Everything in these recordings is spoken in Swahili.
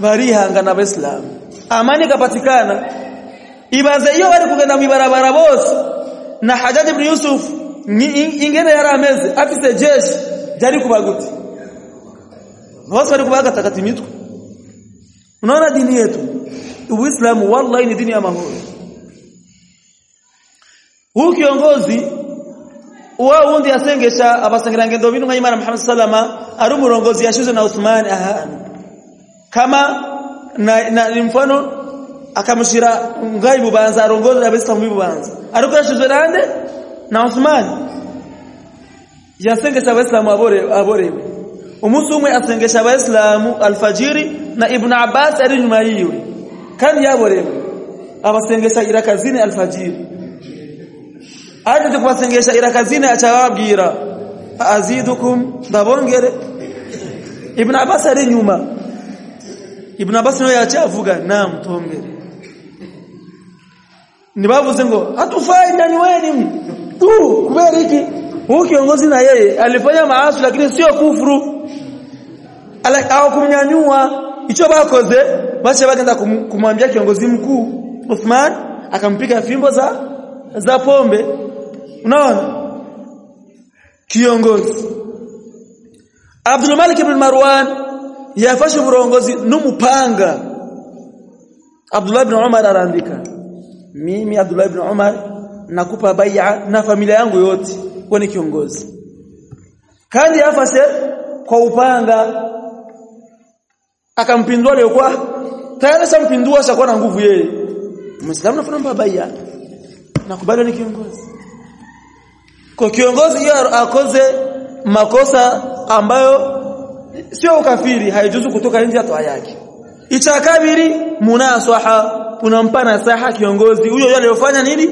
barihangana Islam. Amani kapatikana ibaze iyo bari kugenda mu ibarabara bose na Hajjaj ibn Yusuf ingene yari ameze afise jeshi jari kubaguti. Bose bari kubaga takati mitwe. Unaona dini yetu? Uislamu wallahi ni dini ya mahuri huu kiongozi wao wundi asengesha abasangira ngendo nka Imam Muhammad sallama ari umurongozi yashize na Uthman aha kama na, na mfano akamushira ngai bubanza arongoza abisilamu bubanza ariko yashizwe nande na Uthman yasengesha abisilamu abore aborewe umunsi asengesha abisilamu alfajiri na Ibn Abbas ari nyuma yiwe. Kandi yaborewe abasengesha irakazini alfajiri. Aje kubasengesha irakazini acababwira azidukum ndabongere. Ibn Abbas ari nyuma Ibn Abbas nawe yacavuga naam tuongere nibavuze ngo hatufai ndani wenu. Tu kubera hiki kiongozi na yeye alifanya maasi lakini sio kufuru. Au kumnyanyua. Hicho bakoze bacha bakaenda kumwambia kiongozi mkuu Uthman akampiga fimbo za za pombe. Unaona? Kiongozi. Abdul Malik ibn Marwan yafashe uburongozi n'umupanga. Abdullah ibn Umar arandika mimi Abdullah ibn Umar nakupa bai'a na familia yangu yote kwa kiongozi. Kandi yafashe kwa upanga. Akampindua leo kwa tayari sampindua sakuwa na nguvu yeye. Muislamu nafanya bai'a nakubali ni kiongozi. Kwa kiongozi hiyo akoze makosa ambayo sio ukafiri haijuzu kutoka nje ya toa yake icha kabiri munasaha unampa nasaha kiongozi. Huyo aliyofanya nini?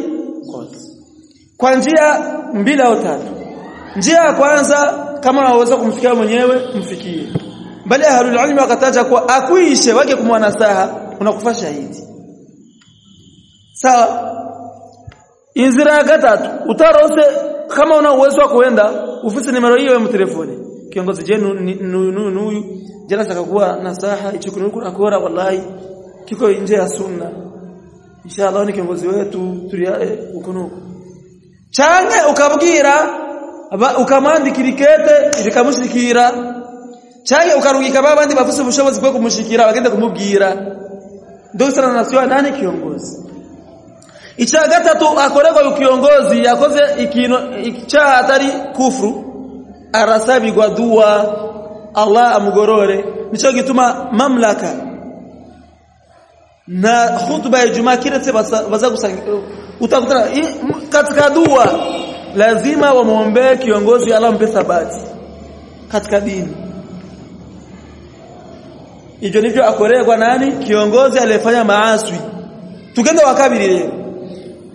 Kwa njia mbili au tatu. Njia ya kwanza kama unaweza kumfikia mwenyewe mfikie. Bali ahlul ilmi wakataja kwa akuishe wake kumwanasaha unakufa shahidi. Sawa? Inzira ya tatu. Utarose kama una uwezo wa kuenda ofisi nimero hiyo ya mtelefoni kiongozi jenu nuyu? Huyu jana sakakuwa nasaha ichukunuku kora wallahi. Kiko nje ya sunna. Inshallah ni kiongozi wetu tuliae ukunuku change ukabwira ukamandikirikete ibikamushikira bikamushikira change baba babandi bafuse ubushobozi bwo kumushikira bagende kumubwira ndio sana nasiwa nani kiongozi? Icha gatatu akorego kiongozi yakoze ikino icha hatari kufru arasabigwa dua Allah amgorore nicho gituma mamlaka. Na khutba ya Jumaa kile baza utakuta katika dua lazima wamuombee kiongozi Allah mpe sabati. Katika dini. Hiyo ndivyo akorewa nani? Kiongozi aliyefanya maaswi tukenda wakabiri leo.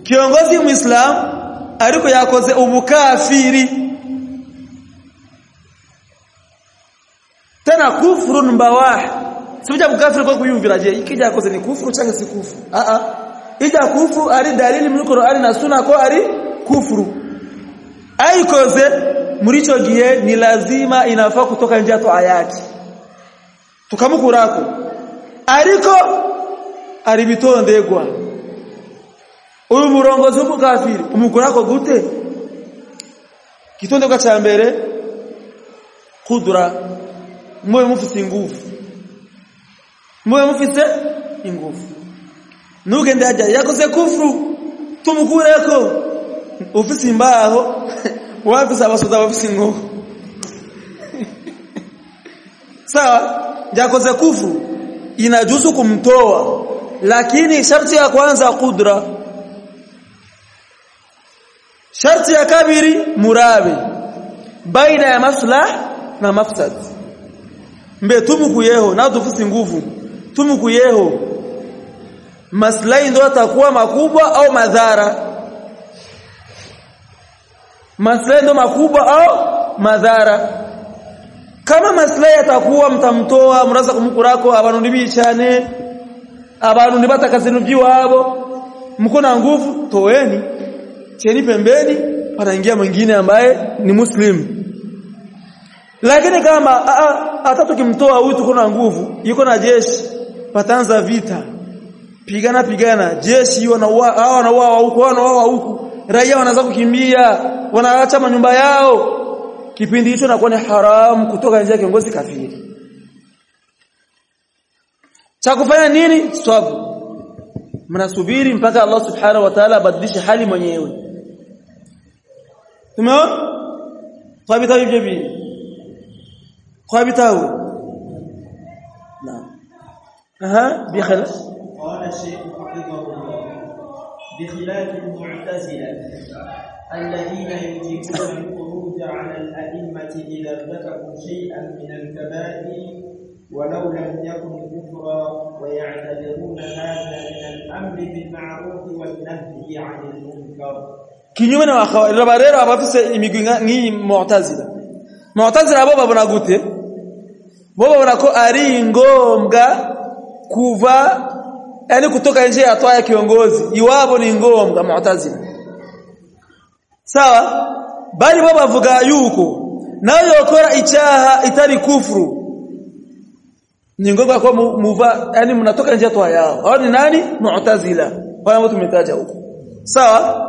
Kiongozi muislam aliko yakoze ubukafiri tena kufrun bawah sija kukafiri kwa kuyumvira je? Ikija yakoze ni kufuru changa si kufuru. A a ija kufuru ari dalili mu Qur'ani na Sunna ko ari kufuru. Aikoze muricho gihe ni lazima inafaa kutoka nje ya ayati. Tukamukurako ariko ari bitondegwa uyu murongozi w'umukafiri umukurako gute? Kitondeka cha mbere kudura moyo mfu mwe mufite nguvu. Nugende ajya yakoze kufru tumukureko ufite imbaho wafise abasoza bafise nguvu. Sawa? Yakoze kufru inajuzu kumtoa lakini sharti ya kwanza kudra. Sharti ya kabiri murabi. Baina ya maslah na mafsad mbe tumukuyeho na tufusi nguvu. Tumukuyeho maslahi ndo atakuwa makubwa au madhara? Maslahi ndo makubwa au madhara? Kama maslahi atakuwa mtamtoa muraza kumukurako abantu nibicane abantu abo mko na nguvu toweni cheni pembeni panaingia mwingine ambaye ni muslim lakini kama hata tukimtoa huyu tuko na nguvu yuko na jeshi patanza vita. Pigana pigana. Jeshi wanaua hao wanaua huko wanaua huko raia wanaanza kukimbia wanaacha manyumba yao. Kipindi hicho nakuwa ni haramu kutoka nje ya kiongozi kafiri. Cha kufanya nini? Sababu mnasubiri mpaka Allah subhanahu wa ta'ala abadilishe hali mwenyewe. Tumeona tabita hivi hivi naam aha bi khalas قال الشيخ حفظه الله بخلاف المعتزلة الذين يجيبون الخروج على الأئمة إذا ارتكبوا شيئا من الكبائر ولو لم يكن كفرا ويعتبرون هذا من الأمر بالمعروف والنهي عن المنكر. Kinyume na wabarero abafise imigwi ngi mu'tazila mu'tazila bo babona gute bo babona ko ari ngombwa kuva yani kutoka nje ya toa ya kiongozi iwabo ni ngombwa mu'tazila sawa bali bo bavuga yuko nayo yokora ichaha itari kufuru ni ngombwa kwa muva yani mnatoka nje ya toa yao hao ni nani mu'tazila wale ambao tumetaja huko sawa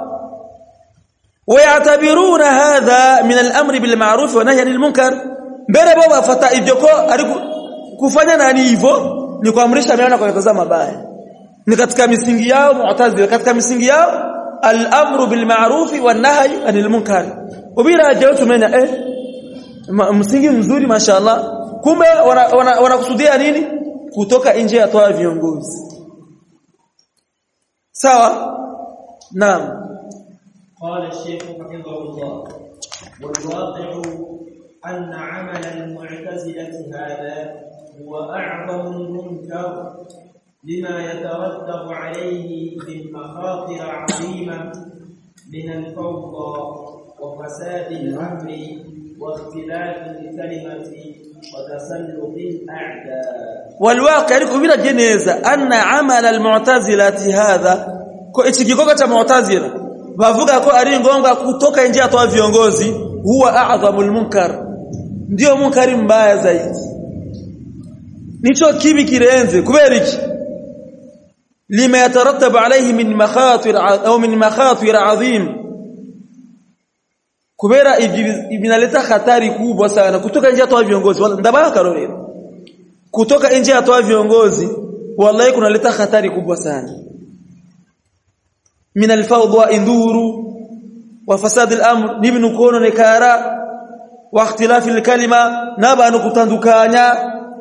ويعتبرون هذا من الامر بالمعروف والنهي عن المنكر mbele baba afata hivyo ko kufanya nani hivyo? Ni kuamrisha mema kwa kutazama mabaya. Ni katika misingi yao mu'tazila katika misingi yao al-amru bil ma'ruf wa an-nahy anil munkar. Ubira jawtu mena eh? Msingi mzuri mashallah. Kumbe wanakusudia wana, wana nini? Kutoka nje ya toa viongozi. Sawa? Naam. Qala shaykh rahimahullah. Wal waqi'u أن عمل المعتزلة هذا هو أعظم المنكر لما يترتب عليه من مخاطر عظيمة من الفوضى وفساد الأمر واختلاف الكلمة وتسلط الأعداء والواقع لكم جنيزة أن عمل المعتزلة هذا ichikikoka cha mu'tazila bavuga ko ari ngonga kutoka nje atoa viongozi huwa a'dhamul munkar ndio munkari mbaya zaidi. Nicho kibi kirenze kubera iki lima yatarattabu alayhi min makhatir au min makhatir azim. Kubera ibinaleta hatari kubwa sana. Kutoka nje ya viongozi ndabaka karorero kutoka nje atoa viongozi wallahi kunaleta hatari kubwa sana. Min alfawdha induru wa fasad al-amr nibnu kono wa ikhtilafi alkalima na banu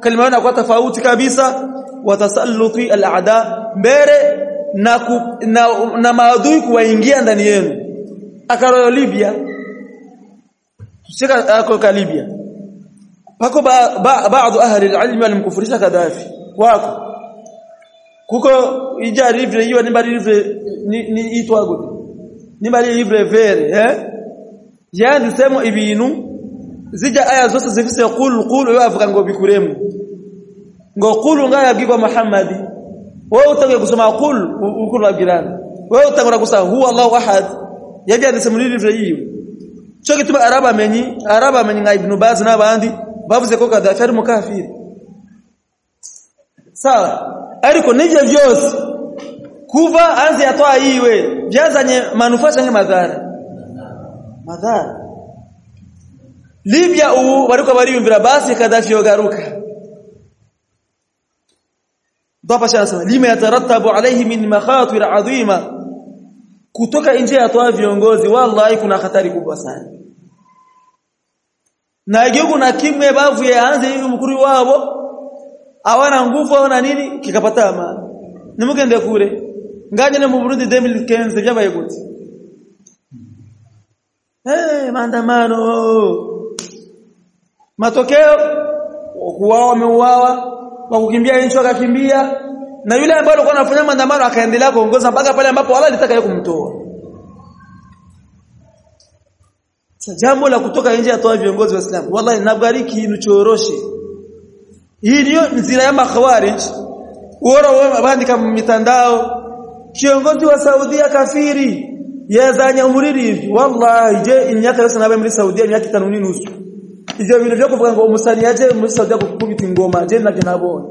kalima yao kwa tofauti kabisa. Wa tasalluti alaada mbere na, ku, na, na maadui kuwaingia ndani yenu. Akaroyo Libya. Shika akoka Libya. Pako ba, ba, baadhi ahli alilm walimkufurisha Kadhafi wako. Kuko ija livre hiyo ni bali livre ni, itwa itwago. Ni bali livre vere eh? Yani sema ibinu zija aya zote zifise qul qul wavuga ngo bikuremu ngo qul ngaya gigwa Muhammad. Wewe utange kusoma qul ukulu girana wewe utangora kusema huwa allah ahad. Yaje anasema vile hiyo. Cyo kituma araba menyi araba menyi nga ibn baz na bandi bavuze ko kadafari mukafiri. Sawa. Ariko nivyo vyose kuva anze atoa iwe. Vyazanye manufaa change madhara. Madhara Libya ubu bariko bariyumvira basi Kadhafi yogaruka. Dapa shanasema lima yatarattabu alayhi min makhatir adhima kutoka nje ya toa viongozi wallahi kuna hatari kubwa sana. Na yego na kimwe bavu yaanze hivi mkuru wao awana nguvu hawana nini kikapata amani. Nimukende kure. Nganye ne mu Burundi 2015 byabaye gute eh hey, maandamano matokeo kuwao wameuawa wa kukimbia nchi wakakimbia na yule ambaye alikuwa anafanya maandamano akaendelea kuongoza mpaka pale ambapo wala alitaka kumtoa. Jambo la kutoka nje atoa viongozi wa Islam wallahi nabariki inuchoroshe hii ndio nzira ya makhawarij. Wao wabandika mitandao. Kiongozi wa Saudia kafiri. Yazanya umuriri hivi. Wallahi je inyaka yose nabe muri Saudia miaka 5 nusu ivyo bintu byo kuvuga ngo umusani yaje muri Saudia kukubita ingoma je navyo nabonye.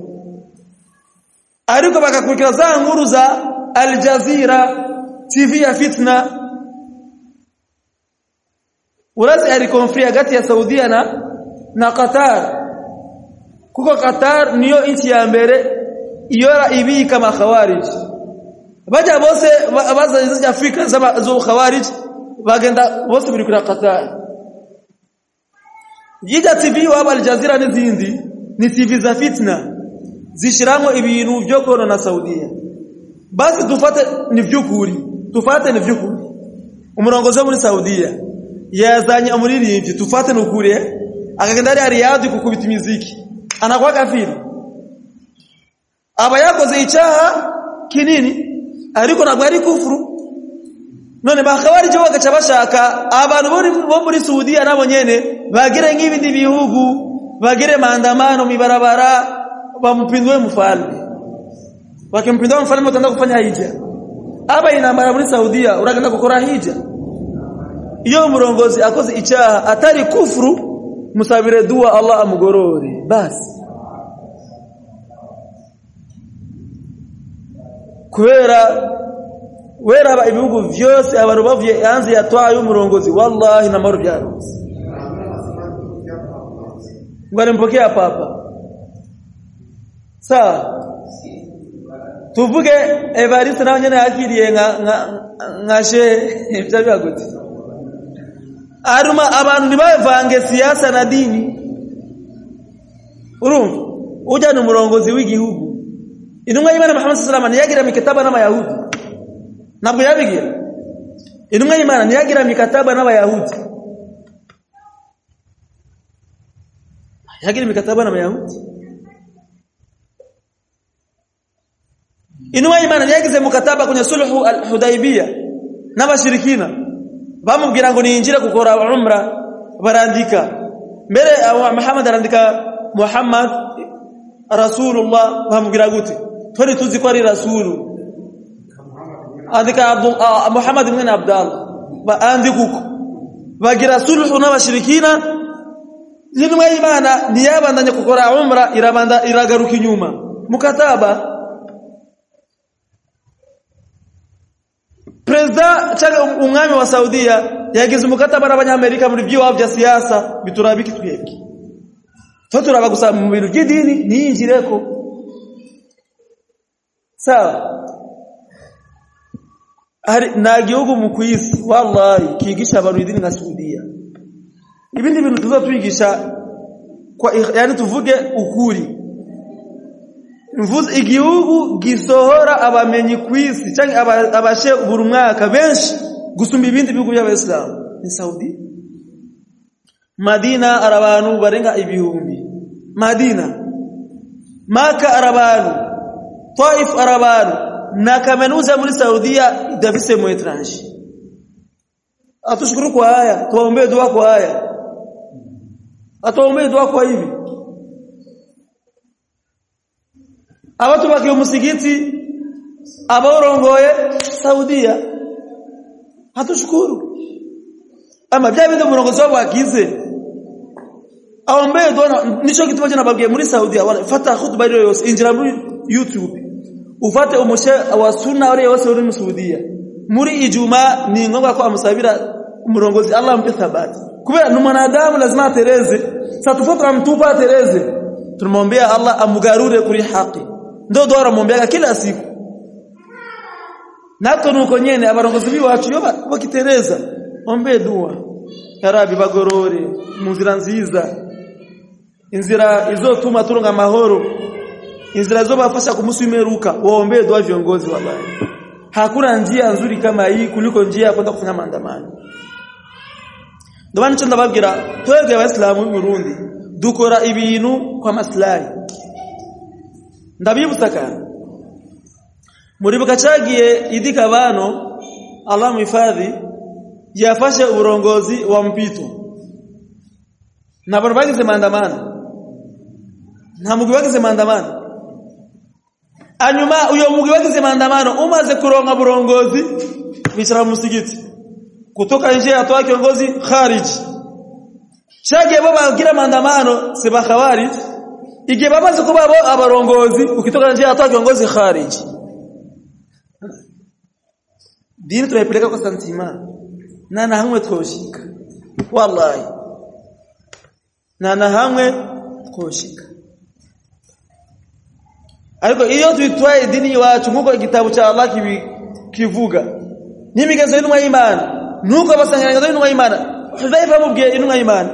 Ariko bakakurikira za nkuru za Al Jazeera TV ya fitna. Urazi ari konfria hagati ya Saudia na na Qatar. Kuko Qatar niyo inchi ya mbere iyora ibi kama khawarij. Baja bose za Afrika zama zo khawarij bagenda bose biri kuri Qatar Jija TV wa Al Jazeera n'izindi ni TV za fitna. Zishiramo ibintu byo na saudiya basi tufate ni vyukuri tufate ni vyukuri. Umurongozi muri saudiya yazanye umuririmbyi tufate nukuri akagenda ari Riyadh kukubita imiziki. Anakuwa kafiri. Aba yakoze icyaha kinini ariko nabwo ari kufuru none bakabarije bagaca bashaka abantu bo muri Saudia nabo bagire nk'ibindi bihugu bagire maandamano mibarabara wampindue mfalme wakimpindua mfalme utaenda kufanya hija aba inambara muri Saudia uragenda gukora hija iyo murongozi akoze icyaha atari kufuru musabire dua Allah amugorore. Basi kubera wera ibihugu vyose abantu bavuye yanze yatwaye umurongozi wallahi na maru byaronse ngwale mpokea papa. Sawa. Tuvuge Evariste nawe nyene yakiriye nka nka she ibyo gute aruma abantu nibavange siasa na dini. Urumva? Uja ni umurongozi w'igihugu. Intumwa y'Imana Muhammad sallallahu alaihi wasallam yagira mikataba n'abayahudi nabwo yabigira intumwa y'Imana ntiyagira mikataba n'abayahudi yagira mikataba n'abayahudi intumwa y'Imana ntiyagize mukataba kwenye sulhu al-Hudaybiyah n'abashirikina bamubwira ngo niinjire gukora umra barandika mbere Muhammad arandika Muhammad Rasulullah bamubwira gute twari tuzi ko ari rasulu andika Abdul Muhammad ibn Abdallah baandikuko bagira sulhu na n'abashirikina Intumwa y'Imana ntiyabandanye kukora umra irabanda iragaruka nyuma. Mukataba. Prezida chaka umwami wa Saudia yagize umukataba n'abanyamerika muri byo vya siasa biturabiki twebwe twa turabagusa mu bintu by'idini niyinjireko sawa hari nagihugu gihugu mu kwisi wallahi kigisha abantu idini nka Saudiya. Ibindi bintu tuzatwigisha kwa yani tuvuge ukuri. Mvuze igihugu gisohora abamenyi kwisi cyangwa abashe buri mwaka benshi gusumba ibindi bihugu by'abayisilamu. Ni Saudi. Madina arabantu barenga ibihumbi. Madina. Maka arabantu Taif arabantu na kamenuza muri Saudia idafise mu etranje atushukuru kwa haya tuombe dua kwa haya. Atuombe dua kwa hivi. Abatu bakiye msikiti abarongoye Saudia. Hatushukuru ama David murongozi wabo aombe aombee nisho kitu moja nababwiye muri Saudia wala fata khutba ile yose injira muri YouTube ufate umushe wa sunna wale yose uri musudiya muri ijuma ni ngombwa ko amusabira umurongozi Allah ampe thabati. Kubera ni mwanadamu lazima atereze. Satufuta tufuata mtupa atereze. Tunamwambia Allah amugarure kuri haki ndo dora mwambia kila siku. Nato nuko nyene abarongozi biwacu yo bakitereza. Ombe dua karabi bagorore. Munzira nziza. Inzira izotuma turonga mahoro inzira zobafasha kumusimeruka waombe dua viongozi wallahi hakuna njia nzuri kama hii kuliko njia ya kwenda kufanya maandamano. Ndobani maana ndababwira twebwe abaislamu b'u Burundi dukora ibintu kwa maslahi. Ndabibutaka muribuka cagiye idika bano Allah muhifadhi yafashe urongozi wa mpito. Na bano bagize maandamano. Nta mugwi maandamano anyuma uyo mugwi wagize maandamano umaze kuronga burongozi bicara mu musigiti. Kutoka nje atoa kiongozi kharij. Chaje baba ngira maandamano seba khawari ige bamaze kuba abarongozi ukitoka nje atoa kiongozi khariji dini tunaipeleka kwa santima. Na na hamwe twoshika. Wallahi. Na na hamwe twoshika ariko iyo twitwaye dini iwacu nkuko igitabo cha Allah kivuga n'imigenzo y'intumwa y'Imana nuko abasanganyirizo y'intumwa y'Imana Hudhaifa amubwiye intumwa y'Imana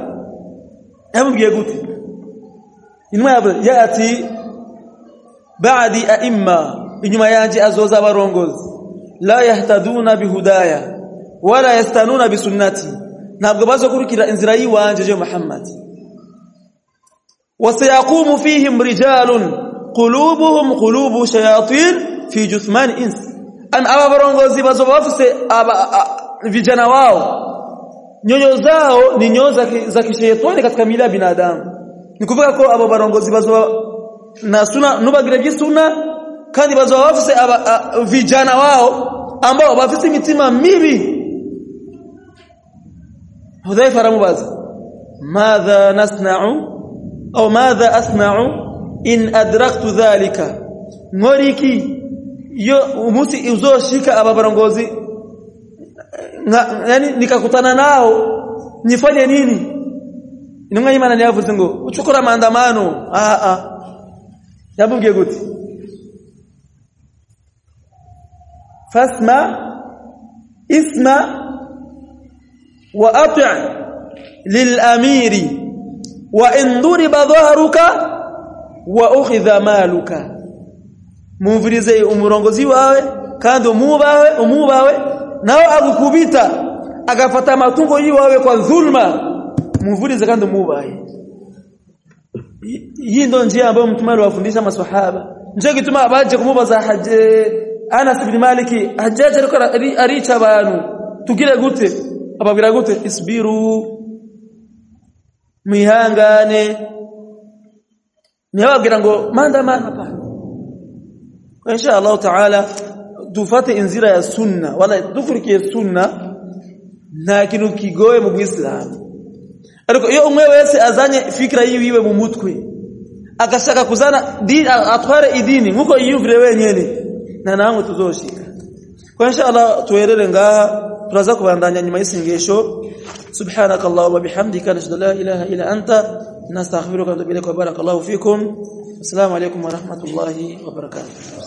yamubwiye gute intumwa yavuze yati ba'di a'imma inyuma yanje azoza abarongozi la yahtaduna bihudaya wala yastanuna bisunnati ntabwo bazokurikira inzira yiwanje je Muhammad wasayaqumu fihim rijalun qulubuhum qulubu shayatin fi juthman ins. An aba barongozi bazobafuse aba vijana wao. Nyoyo zao ni nyoyo za kishetani katika mila ya binadamu. Ni kuvuga ko abo barongozi bazoba na suna nubagira gisuna kandi bazoba bafise vijana wao ambao bafise mitima mibi Hudhaifa ramubaza madha nasna'u au madha asna'u in adraktu dhalika. Ngoriki yo umusi uzoshika aba barongozi. Yani nikakutana nao. Nifanye nini? Intumwa y'Imana ntiyavuze ngo ucukura maandamano. Ah ah. Yabubwiye gute fasma isma wa ati' lil-amiri wa in duriba dhahruka wa ukhidha maluka. Muvirize umurongozi wawe kandi umubawe umubawe nawe agukubita agafata matungo yiwawe kwa dhulma. Muvirize kandi umubaye. Hii ndo njia ambayo mtume aliwafundisha maswahaba. Njia kituma baje kumubaza haje Anas ibn Maliki hajaje alikuwa aricha banu tugire gute? Ababwira gute? Isbiru. Mihangane niwabwira ngo maandamano hapana insha Allah taala dufate inzira ya sunna wala dufurikie sunna nta kintu kigoye mu Islam ariko iyo umwe wese azanye fikra yiwe mu mutwe agashaka kuzana dini atware idini nkuko yiyumvire wenyene na nangu tuzoshika. Kwa insha Allah tuerere ngaha turaza kubandanya nyuma y'isengesho. Subhanaka wa bihamdika la ilaha illa anta نستغفرك ونتوب إليك وبارك الله فيكم. السلام عليكم ورحمة الله وبركاته.